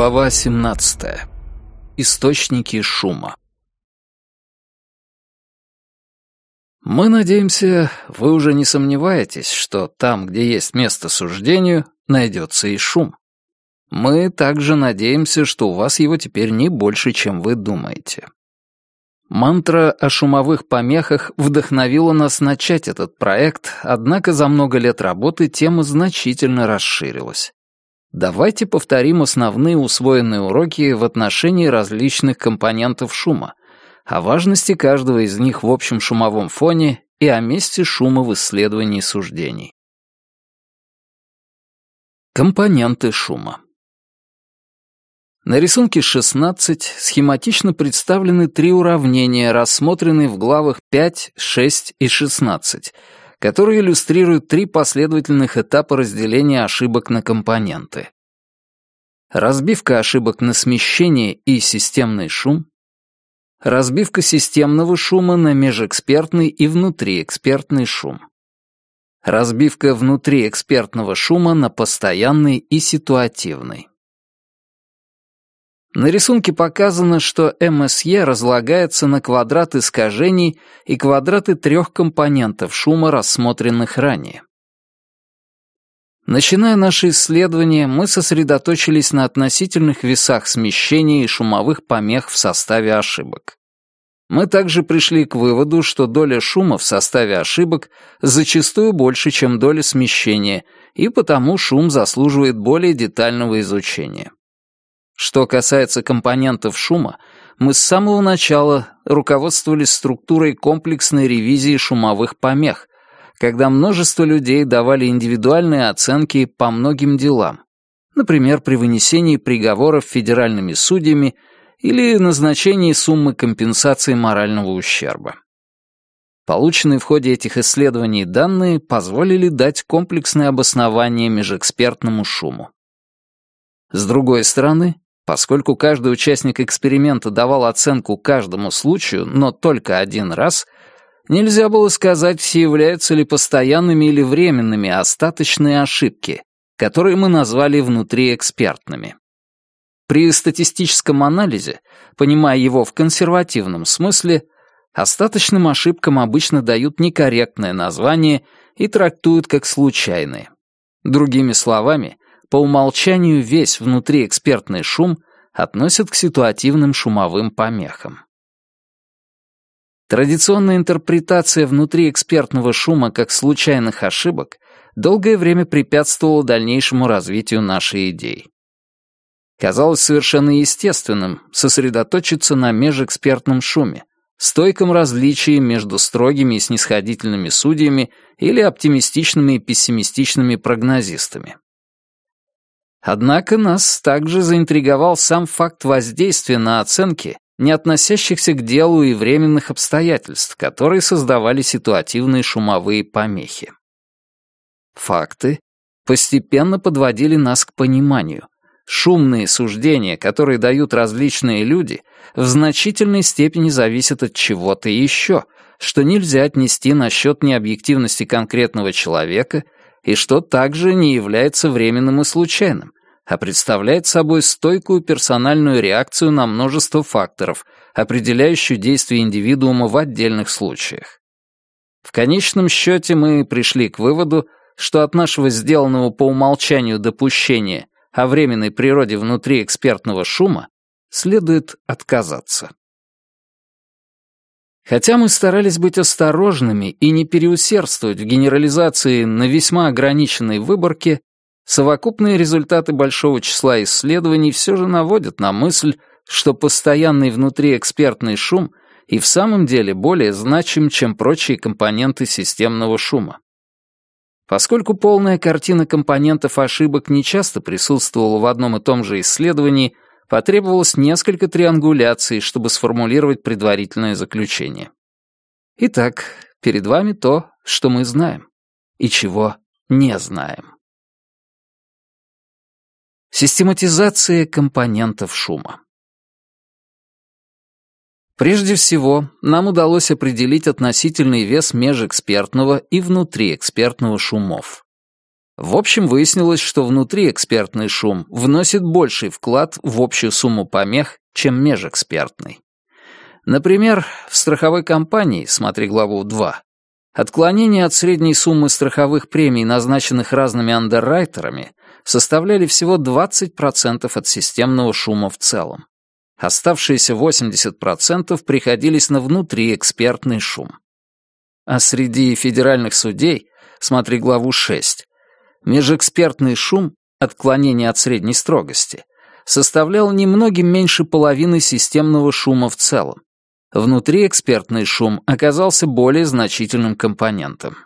Глава 17. Источники шума. Мы надеемся, вы уже не сомневаетесь, что там, где есть место суждению, найдется и шум. Мы также надеемся, что у вас его теперь не больше, чем вы думаете. Мантра о шумовых помехах вдохновила нас начать этот проект, однако за много лет работы тема значительно расширилась. Давайте повторим основные усвоенные уроки в отношении различных компонентов шума, о важности каждого из них в общем шумовом фоне и о месте шума в исследовании суждений. Компоненты шума. На рисунке 16 схематично представлены три уравнения, рассмотренные в главах 5, 6 и 16, которые иллюстрируют три последовательных этапа разделения ошибок на компоненты. Разбивка ошибок на смещение и системный шум, разбивка системного шума на межэкспертный и внутриэкспертный шум, разбивка внутриэкспертного шума на постоянный и ситуативный. На рисунке показано, что МСЕ разлагается на квадраты искажений и квадраты трех компонентов шума, рассмотренных ранее. Начиная наше исследование, мы сосредоточились на относительных весах смещения и шумовых помех в составе ошибок. Мы также пришли к выводу, что доля шума в составе ошибок зачастую больше, чем доля смещения, и потому шум заслуживает более детального изучения. Что касается компонентов шума, мы с самого начала руководствовались структурой комплексной ревизии шумовых помех, когда множество людей давали индивидуальные оценки по многим делам, например, при вынесении приговоров федеральными судьями или назначении суммы компенсации морального ущерба. Полученные в ходе этих исследований данные позволили дать комплексное обоснование межэкспертному шуму. С другой стороны, Поскольку каждый участник эксперимента давал оценку каждому случаю, но только один раз, нельзя было сказать, все являются ли постоянными или временными остаточные ошибки, которые мы назвали внутриэкспертными. При статистическом анализе, понимая его в консервативном смысле, остаточным ошибкам обычно дают некорректное название и трактуют как случайные. Другими словами, по умолчанию весь внутриэкспертный шум относят к ситуативным шумовым помехам. Традиционная интерпретация внутриэкспертного шума как случайных ошибок долгое время препятствовала дальнейшему развитию нашей идеи. Казалось совершенно естественным сосредоточиться на межэкспертном шуме, стойком различии между строгими и снисходительными судьями или оптимистичными и пессимистичными прогнозистами. Однако нас также заинтриговал сам факт воздействия на оценки, не относящихся к делу и временных обстоятельств, которые создавали ситуативные шумовые помехи. Факты постепенно подводили нас к пониманию. Шумные суждения, которые дают различные люди, в значительной степени зависят от чего-то еще, что нельзя отнести на счет необъективности конкретного человека — и что также не является временным и случайным, а представляет собой стойкую персональную реакцию на множество факторов, определяющую действия индивидуума в отдельных случаях. В конечном счете мы пришли к выводу, что от нашего сделанного по умолчанию допущения о временной природе внутри экспертного шума следует отказаться. Хотя мы старались быть осторожными и не переусердствовать в генерализации на весьма ограниченной выборке, совокупные результаты большого числа исследований все же наводят на мысль, что постоянный внутриэкспертный шум и в самом деле более значим, чем прочие компоненты системного шума. Поскольку полная картина компонентов ошибок не часто присутствовала в одном и том же исследовании, потребовалось несколько триангуляций, чтобы сформулировать предварительное заключение. Итак, перед вами то, что мы знаем, и чего не знаем. Систематизация компонентов шума. Прежде всего, нам удалось определить относительный вес межэкспертного и внутриэкспертного шумов. В общем, выяснилось, что внутриэкспертный шум вносит больший вклад в общую сумму помех, чем межэкспертный. Например, в страховой компании, смотри главу 2, отклонения от средней суммы страховых премий, назначенных разными андеррайтерами, составляли всего 20% от системного шума в целом. Оставшиеся 80% приходились на внутриэкспертный шум. А среди федеральных судей, смотри главу 6, межэкспертный шум, отклонение от средней строгости, составлял немногим меньше половины системного шума в целом. Внутриэкспертный шум оказался более значительным компонентом.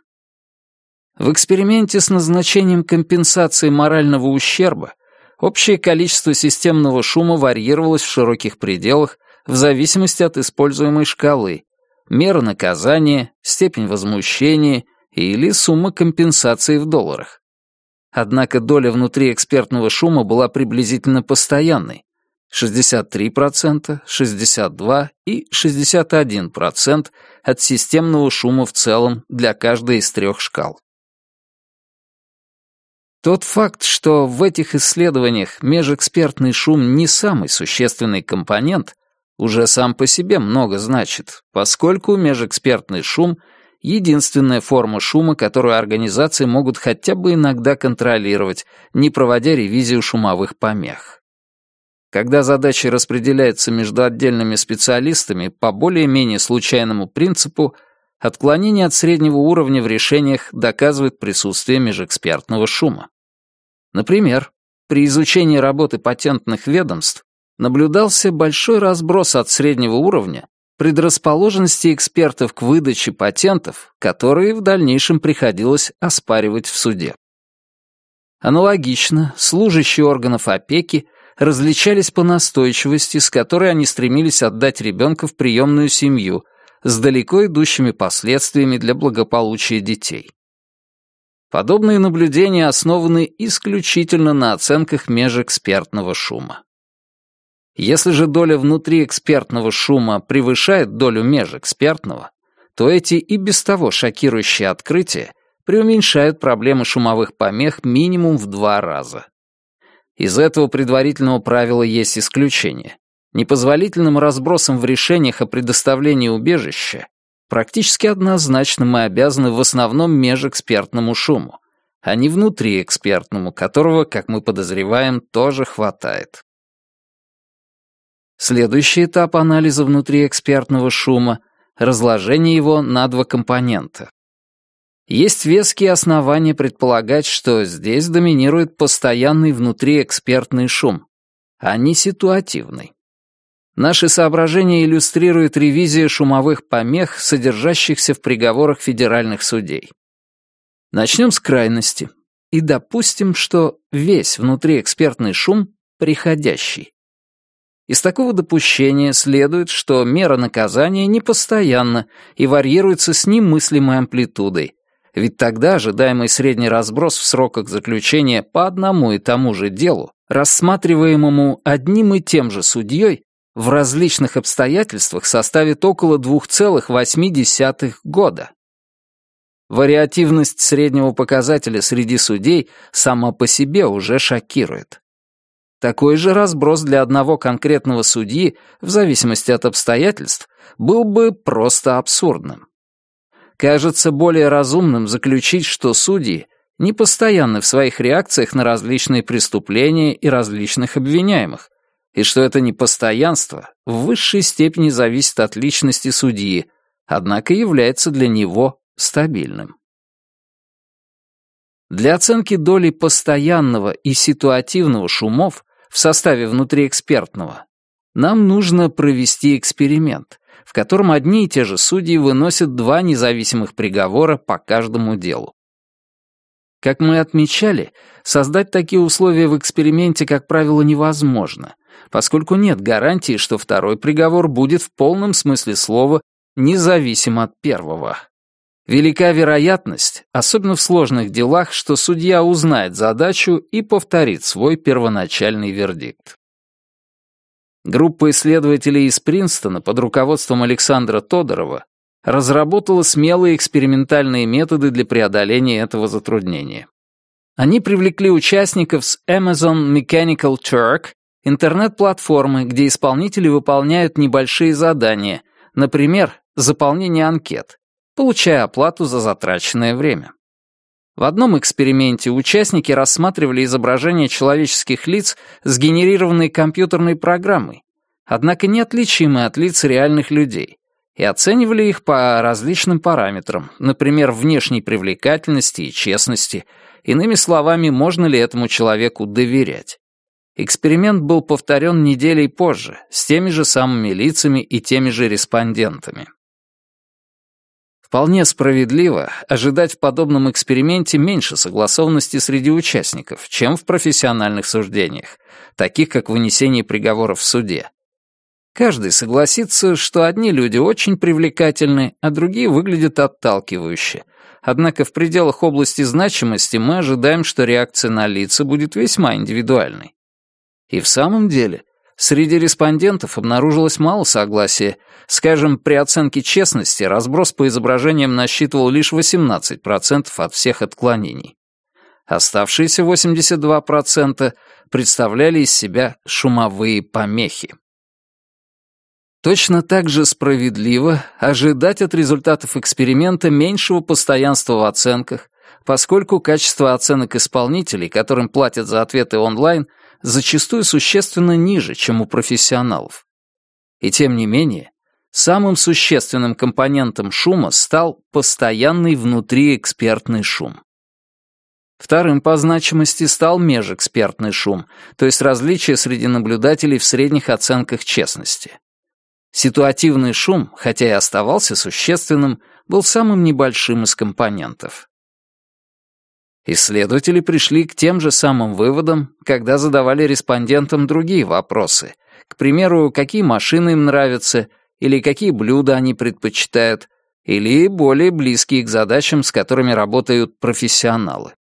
В эксперименте с назначением компенсации морального ущерба общее количество системного шума варьировалось в широких пределах в зависимости от используемой шкалы, мера наказания, степень возмущения или сумма компенсации в долларах. Однако доля внутриэкспертного шума была приблизительно постоянной — 63%, 62% и 61% от системного шума в целом для каждой из трех шкал. Тот факт, что в этих исследованиях межэкспертный шум не самый существенный компонент, уже сам по себе много значит, поскольку межэкспертный шум — единственная форма шума, которую организации могут хотя бы иногда контролировать, не проводя ревизию шумовых помех. Когда задачи распределяются между отдельными специалистами по более-менее случайному принципу, отклонение от среднего уровня в решениях доказывает присутствие межэкспертного шума. Например, при изучении работы патентных ведомств наблюдался большой разброс от среднего уровня предрасположенности экспертов к выдаче патентов, которые в дальнейшем приходилось оспаривать в суде. Аналогично, служащие органов опеки различались по настойчивости, с которой они стремились отдать ребенка в приемную семью, с далеко идущими последствиями для благополучия детей. Подобные наблюдения основаны исключительно на оценках межэкспертного шума. Если же доля внутриэкспертного шума превышает долю межэкспертного, то эти и без того шокирующие открытия преуменьшают проблемы шумовых помех минимум в два раза. Из этого предварительного правила есть исключение. Непозволительным разбросом в решениях о предоставлении убежища Практически однозначно мы обязаны в основном межэкспертному шуму, а не внутриэкспертному, которого, как мы подозреваем, тоже хватает. Следующий этап анализа внутриэкспертного шума — разложение его на два компонента. Есть веские основания предполагать, что здесь доминирует постоянный внутриэкспертный шум, а не ситуативный. Наши соображения иллюстрирует ревизия шумовых помех, содержащихся в приговорах федеральных судей. Начнем с крайности и допустим, что весь внутриэкспертный шум приходящий. Из такого допущения следует, что мера наказания непостоянна и варьируется с немыслимой амплитудой, ведь тогда ожидаемый средний разброс в сроках заключения по одному и тому же делу, рассматриваемому одним и тем же судьей, в различных обстоятельствах составит около 2,8 года. Вариативность среднего показателя среди судей сама по себе уже шокирует. Такой же разброс для одного конкретного судьи, в зависимости от обстоятельств, был бы просто абсурдным. Кажется более разумным заключить, что судьи не постоянны в своих реакциях на различные преступления и различных обвиняемых, и что это непостоянство в высшей степени зависит от личности судьи, однако является для него стабильным. Для оценки доли постоянного и ситуативного шумов в составе внутриэкспертного нам нужно провести эксперимент, в котором одни и те же судьи выносят два независимых приговора по каждому делу. Как мы отмечали, создать такие условия в эксперименте, как правило, невозможно, поскольку нет гарантии, что второй приговор будет в полном смысле слова независим от первого. Велика вероятность, особенно в сложных делах, что судья узнает задачу и повторит свой первоначальный вердикт. Группа исследователей из Принстона под руководством Александра Тодорова разработала смелые экспериментальные методы для преодоления этого затруднения. Они привлекли участников с Amazon Mechanical Turk, интернет-платформы, где исполнители выполняют небольшие задания, например, заполнение анкет, получая оплату за затраченное время. В одном эксперименте участники рассматривали изображения человеческих лиц, сгенерированные компьютерной программой, однако неотличимые от лиц реальных людей, и оценивали их по различным параметрам, например, внешней привлекательности и честности, иными словами, можно ли этому человеку доверять. Эксперимент был повторен неделей позже, с теми же самыми лицами и теми же респондентами. Вполне справедливо ожидать в подобном эксперименте меньше согласованности среди участников, чем в профессиональных суждениях, таких как вынесение приговоров в суде. Каждый согласится, что одни люди очень привлекательны, а другие выглядят отталкивающе. Однако в пределах области значимости мы ожидаем, что реакция на лица будет весьма индивидуальной. И в самом деле, Среди респондентов обнаружилось мало согласия. Скажем, при оценке честности разброс по изображениям насчитывал лишь 18% от всех отклонений. Оставшиеся 82% представляли из себя шумовые помехи. Точно так же справедливо ожидать от результатов эксперимента меньшего постоянства в оценках, поскольку качество оценок исполнителей, которым платят за ответы онлайн, зачастую существенно ниже, чем у профессионалов. И тем не менее, самым существенным компонентом шума стал постоянный внутриэкспертный шум. Вторым по значимости стал межэкспертный шум, то есть различие среди наблюдателей в средних оценках честности. Ситуативный шум, хотя и оставался существенным, был самым небольшим из компонентов. Исследователи пришли к тем же самым выводам, когда задавали респондентам другие вопросы. К примеру, какие машины им нравятся, или какие блюда они предпочитают, или более близкие к задачам, с которыми работают профессионалы.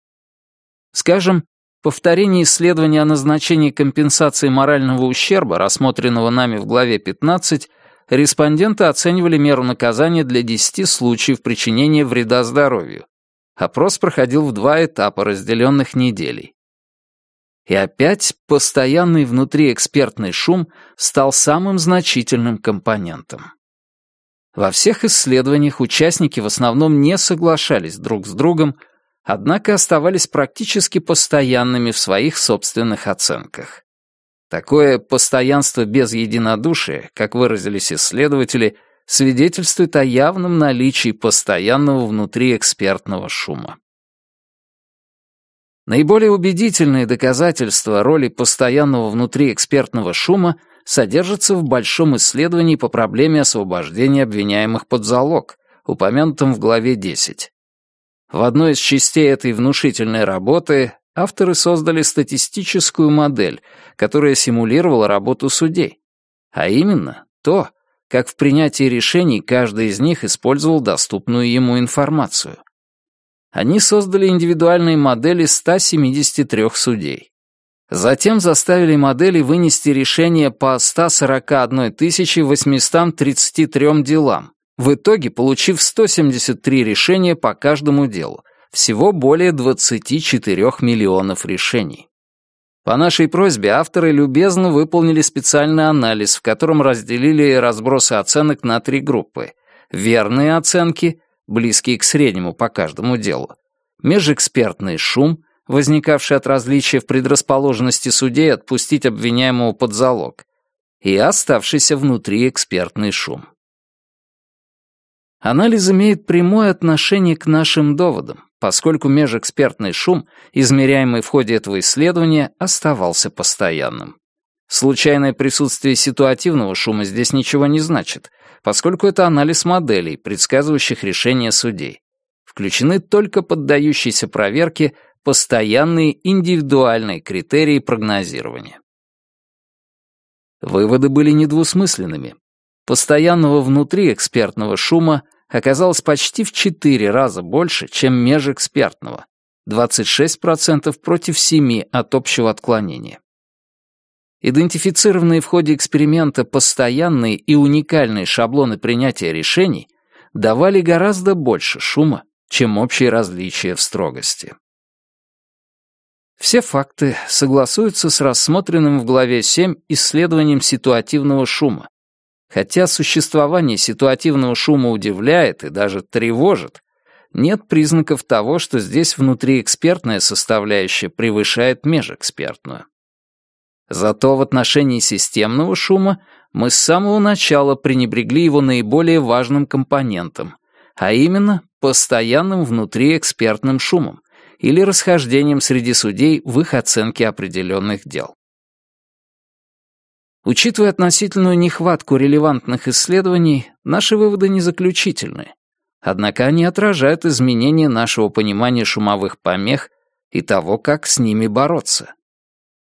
Скажем, повторение исследования о назначении компенсации морального ущерба, рассмотренного нами в главе 15, респонденты оценивали меру наказания для 10 случаев причинения вреда здоровью, Опрос проходил в два этапа, разделенных неделей. И опять постоянный внутриэкспертный шум стал самым значительным компонентом. Во всех исследованиях участники в основном не соглашались друг с другом, однако оставались практически постоянными в своих собственных оценках. Такое постоянство без единодушия, как выразились исследователи, свидетельствует о явном наличии постоянного внутриэкспертного шума. Наиболее убедительные доказательства роли постоянного внутриэкспертного шума содержатся в большом исследовании по проблеме освобождения обвиняемых под залог, упомянутом в главе 10. В одной из частей этой внушительной работы авторы создали статистическую модель, которая симулировала работу судей, а именно то, как в принятии решений каждый из них использовал доступную ему информацию. Они создали индивидуальные модели 173 судей. Затем заставили модели вынести решения по 141 833 делам, в итоге получив 173 решения по каждому делу, всего более 24 миллионов решений. По нашей просьбе авторы любезно выполнили специальный анализ, в котором разделили разбросы оценок на три группы. Верные оценки, близкие к среднему по каждому делу. Межэкспертный шум, возникавший от различия в предрасположенности судей отпустить обвиняемого под залог. И оставшийся внутри экспертный шум. Анализ имеет прямое отношение к нашим доводам, поскольку межэкспертный шум, измеряемый в ходе этого исследования, оставался постоянным. Случайное присутствие ситуативного шума здесь ничего не значит, поскольку это анализ моделей, предсказывающих решения судей. Включены только поддающиеся проверке постоянные индивидуальные критерии прогнозирования. Выводы были недвусмысленными. Постоянного внутри экспертного шума оказалось почти в 4 раза больше, чем межэкспертного, 26% против 7% от общего отклонения. Идентифицированные в ходе эксперимента постоянные и уникальные шаблоны принятия решений давали гораздо больше шума, чем общие различия в строгости. Все факты согласуются с рассмотренным в главе 7 исследованием ситуативного шума. Хотя существование ситуативного шума удивляет и даже тревожит, нет признаков того, что здесь внутриэкспертная составляющая превышает межэкспертную. Зато в отношении системного шума мы с самого начала пренебрегли его наиболее важным компонентом, а именно постоянным внутриэкспертным шумом или расхождением среди судей в их оценке определенных дел. Учитывая относительную нехватку релевантных исследований, наши выводы не заключительны. Однако они отражают изменения нашего понимания шумовых помех и того, как с ними бороться.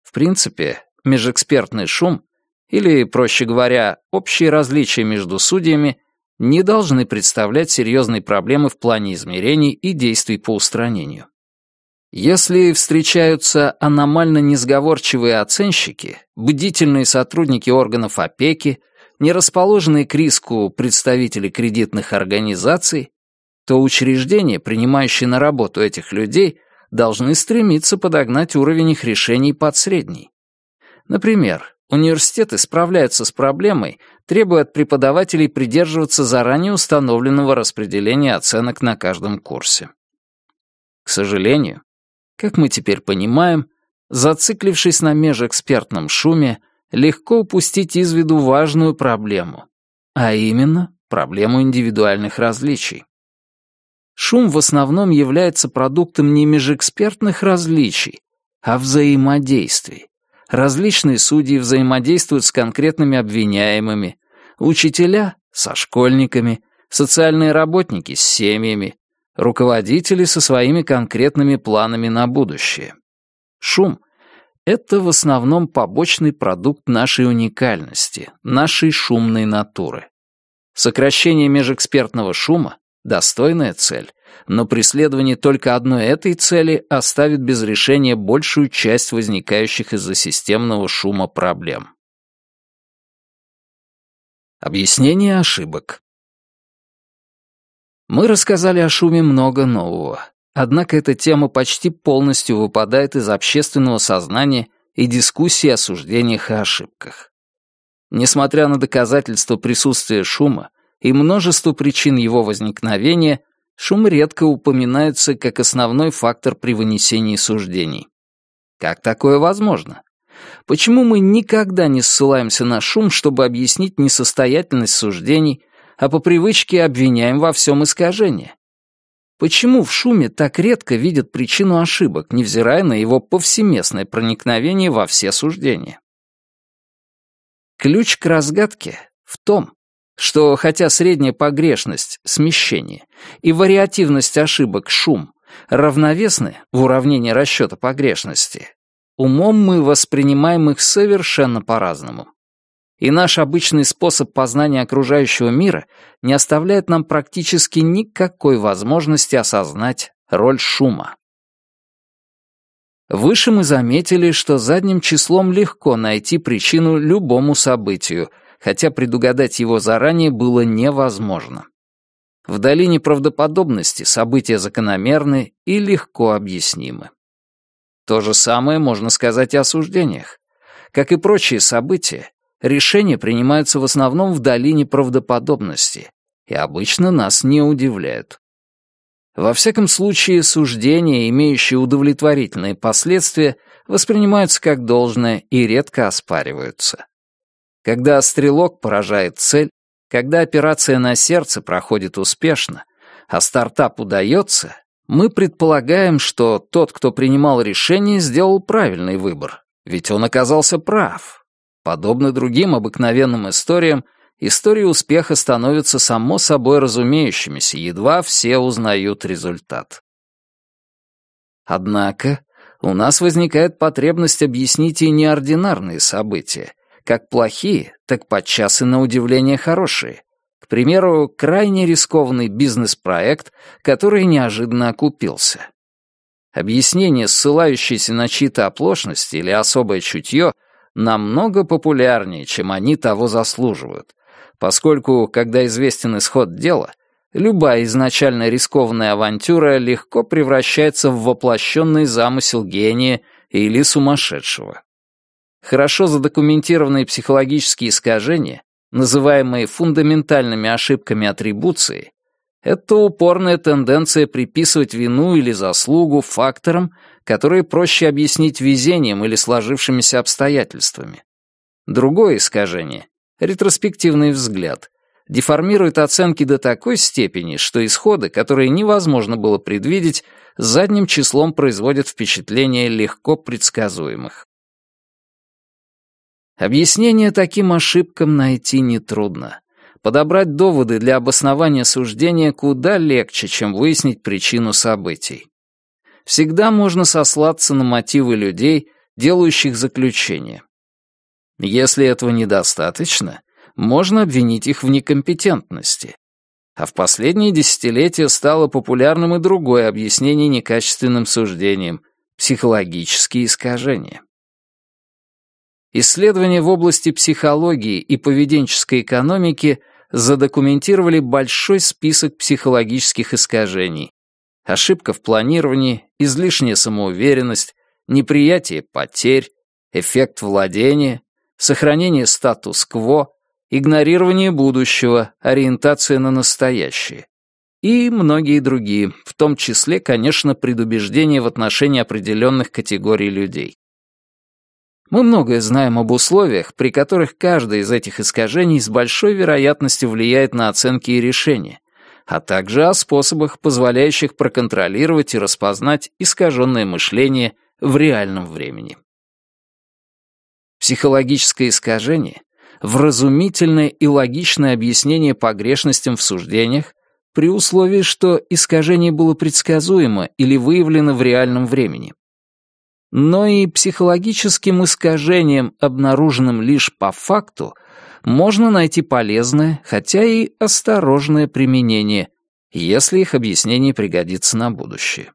В принципе, межэкспертный шум, или, проще говоря, общие различия между судьями, не должны представлять серьезной проблемы в плане измерений и действий по устранению. Если встречаются аномально несговорчивые оценщики, бдительные сотрудники органов опеки, нерасположенные к риску представители кредитных организаций, то учреждения, принимающие на работу этих людей, должны стремиться подогнать уровень их решений под средний. Например, университеты справляются с проблемой, требуя от преподавателей придерживаться заранее установленного распределения оценок на каждом курсе. К сожалению, как мы теперь понимаем, зациклившись на межэкспертном шуме, легко упустить из виду важную проблему, а именно проблему индивидуальных различий. Шум в основном является продуктом не межэкспертных различий, а взаимодействий. Различные судьи взаимодействуют с конкретными обвиняемыми, учителя — со школьниками, социальные работники — с семьями, руководители со своими конкретными планами на будущее. Шум — это в основном побочный продукт нашей уникальности, нашей шумной натуры. Сокращение межэкспертного шума — достойная цель, но преследование только одной этой цели оставит без решения большую часть возникающих из-за системного шума проблем. Объяснение ошибок. Мы рассказали о шуме много нового, однако эта тема почти полностью выпадает из общественного сознания и дискуссии о суждениях и ошибках. Несмотря на доказательства присутствия шума и множество причин его возникновения, шум редко упоминается как основной фактор при вынесении суждений. Как такое возможно? Почему мы никогда не ссылаемся на шум, чтобы объяснить несостоятельность суждений а по привычке обвиняем во всем искажение. Почему в шуме так редко видят причину ошибок, невзирая на его повсеместное проникновение во все суждения? Ключ к разгадке в том, что хотя средняя погрешность, смещение и вариативность ошибок, шум, равновесны в уравнении расчета погрешности, умом мы воспринимаем их совершенно по-разному и наш обычный способ познания окружающего мира не оставляет нам практически никакой возможности осознать роль шума. Выше мы заметили, что задним числом легко найти причину любому событию, хотя предугадать его заранее было невозможно. В долине правдоподобности события закономерны и легко объяснимы. То же самое можно сказать и о суждениях. Как и прочие события, решения принимаются в основном в долине правдоподобности и обычно нас не удивляют. Во всяком случае, суждения, имеющие удовлетворительные последствия, воспринимаются как должное и редко оспариваются. Когда стрелок поражает цель, когда операция на сердце проходит успешно, а стартап удается, мы предполагаем, что тот, кто принимал решение, сделал правильный выбор, ведь он оказался прав, Подобно другим обыкновенным историям, истории успеха становятся само собой разумеющимися, едва все узнают результат. Однако у нас возникает потребность объяснить и неординарные события, как плохие, так подчас и на удивление хорошие. К примеру, крайне рискованный бизнес-проект, который неожиданно окупился. Объяснение, ссылающееся на чьи-то оплошности или особое чутье — намного популярнее, чем они того заслуживают, поскольку, когда известен исход дела, любая изначально рискованная авантюра легко превращается в воплощенный замысел гения или сумасшедшего. Хорошо задокументированные психологические искажения, называемые фундаментальными ошибками атрибуции, это упорная тенденция приписывать вину или заслугу факторам, которые проще объяснить везением или сложившимися обстоятельствами. Другое искажение — ретроспективный взгляд — деформирует оценки до такой степени, что исходы, которые невозможно было предвидеть, задним числом производят впечатление легко предсказуемых. Объяснение таким ошибкам найти нетрудно. Подобрать доводы для обоснования суждения куда легче, чем выяснить причину событий. Всегда можно сослаться на мотивы людей, делающих заключение. Если этого недостаточно, можно обвинить их в некомпетентности. А в последние десятилетия стало популярным и другое объяснение некачественным суждениям — психологические искажения. Исследования в области психологии и поведенческой экономики задокументировали большой список психологических искажений. Ошибка в планировании, излишняя самоуверенность, неприятие потерь, эффект владения, сохранение статус-кво, игнорирование будущего, ориентация на настоящее. И многие другие, в том числе, конечно, предубеждение в отношении определенных категорий людей. Мы многое знаем об условиях, при которых каждое из этих искажений с большой вероятностью влияет на оценки и решения, а также о способах, позволяющих проконтролировать и распознать искаженное мышление в реальном времени. Психологическое искажение — вразумительное и логичное объяснение погрешностям в суждениях при условии, что искажение было предсказуемо или выявлено в реальном времени но и психологическим искажением, обнаруженным лишь по факту, можно найти полезное, хотя и осторожное применение, если их объяснение пригодится на будущее.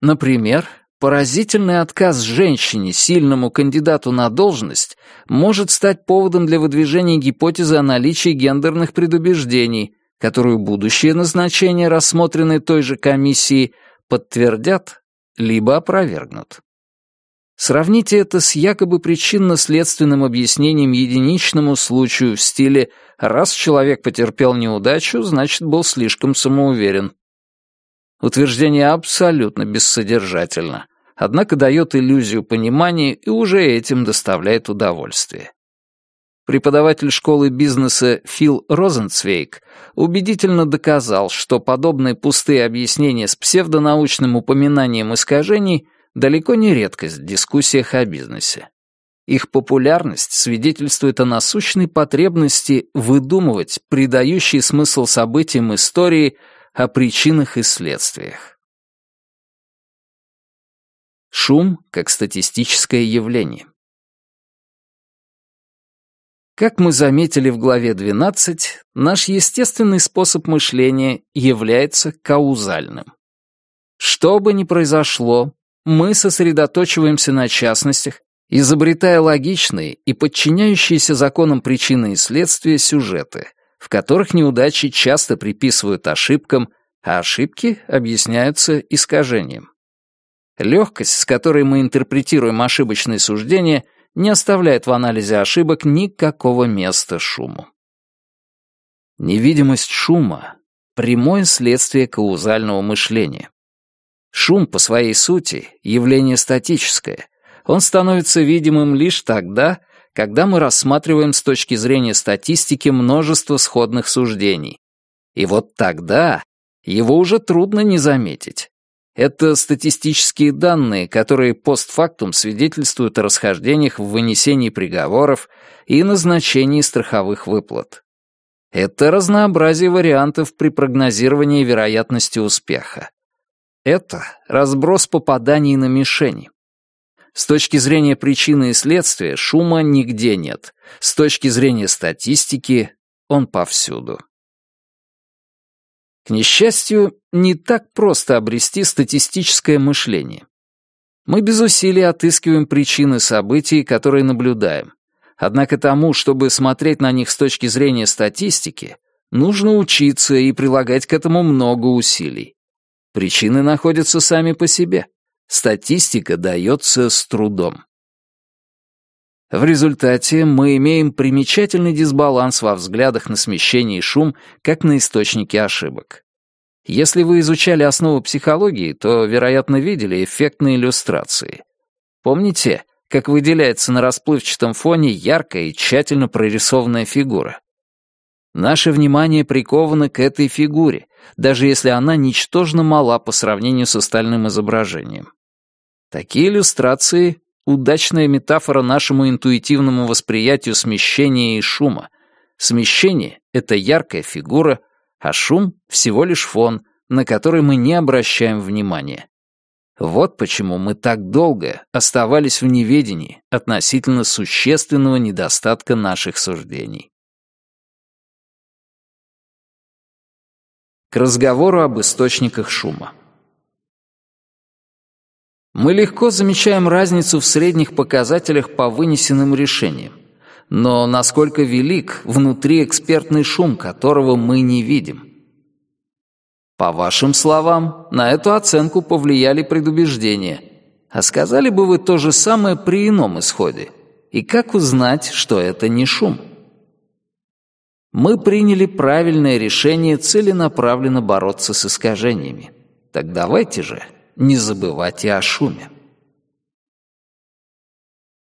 Например, поразительный отказ женщине, сильному кандидату на должность, может стать поводом для выдвижения гипотезы о наличии гендерных предубеждений, которую будущее назначение, рассмотренное той же комиссией, подтвердят либо опровергнут. Сравните это с якобы причинно-следственным объяснением единичному случаю в стиле «раз человек потерпел неудачу, значит, был слишком самоуверен». Утверждение абсолютно бессодержательно, однако дает иллюзию понимания и уже этим доставляет удовольствие. Преподаватель школы бизнеса Фил Розенцвейк убедительно доказал, что подобные пустые объяснения с псевдонаучным упоминанием искажений далеко не редкость в дискуссиях о бизнесе. Их популярность свидетельствует о насущной потребности выдумывать придающий смысл событиям истории о причинах и следствиях. Шум как статистическое явление. Как мы заметили в главе 12, наш естественный способ мышления является каузальным. Что бы ни произошло, мы сосредоточиваемся на частностях, изобретая логичные и подчиняющиеся законам причины и следствия сюжеты, в которых неудачи часто приписывают ошибкам, а ошибки объясняются искажением. Легкость, с которой мы интерпретируем ошибочные суждения, не оставляет в анализе ошибок никакого места шуму. Невидимость шума — прямое следствие каузального мышления. Шум по своей сути — явление статическое. Он становится видимым лишь тогда, когда мы рассматриваем с точки зрения статистики множество сходных суждений. И вот тогда его уже трудно не заметить. Это статистические данные, которые постфактум свидетельствуют о расхождениях в вынесении приговоров и назначении страховых выплат. Это разнообразие вариантов при прогнозировании вероятности успеха. Это разброс попаданий на мишени. С точки зрения причины и следствия шума нигде нет. С точки зрения статистики он повсюду. К несчастью, не так просто обрести статистическое мышление. Мы без усилий отыскиваем причины событий, которые наблюдаем. Однако тому, чтобы смотреть на них с точки зрения статистики, нужно учиться и прилагать к этому много усилий. Причины находятся сами по себе. Статистика дается с трудом. В результате мы имеем примечательный дисбаланс во взглядах на смещение и шум, как на источники ошибок. Если вы изучали основы психологии, то, вероятно, видели эффектные иллюстрации. Помните, как выделяется на расплывчатом фоне яркая и тщательно прорисованная фигура? Наше внимание приковано к этой фигуре, даже если она ничтожно мала по сравнению с остальным изображением. Такие иллюстрации — удачная метафора нашему интуитивному восприятию смещения и шума. Смещение — это яркая фигура, а шум — всего лишь фон, на который мы не обращаем внимания. Вот почему мы так долго оставались в неведении относительно существенного недостатка наших суждений. К разговору об источниках шума. Мы легко замечаем разницу в средних показателях по вынесенным решениям. Но насколько велик внутри экспертный шум, которого мы не видим? По вашим словам, на эту оценку повлияли предубеждения. А сказали бы вы то же самое при ином исходе? И как узнать, что это не шум? Мы приняли правильное решение целенаправленно бороться с искажениями. Так давайте же не забывайте о шуме.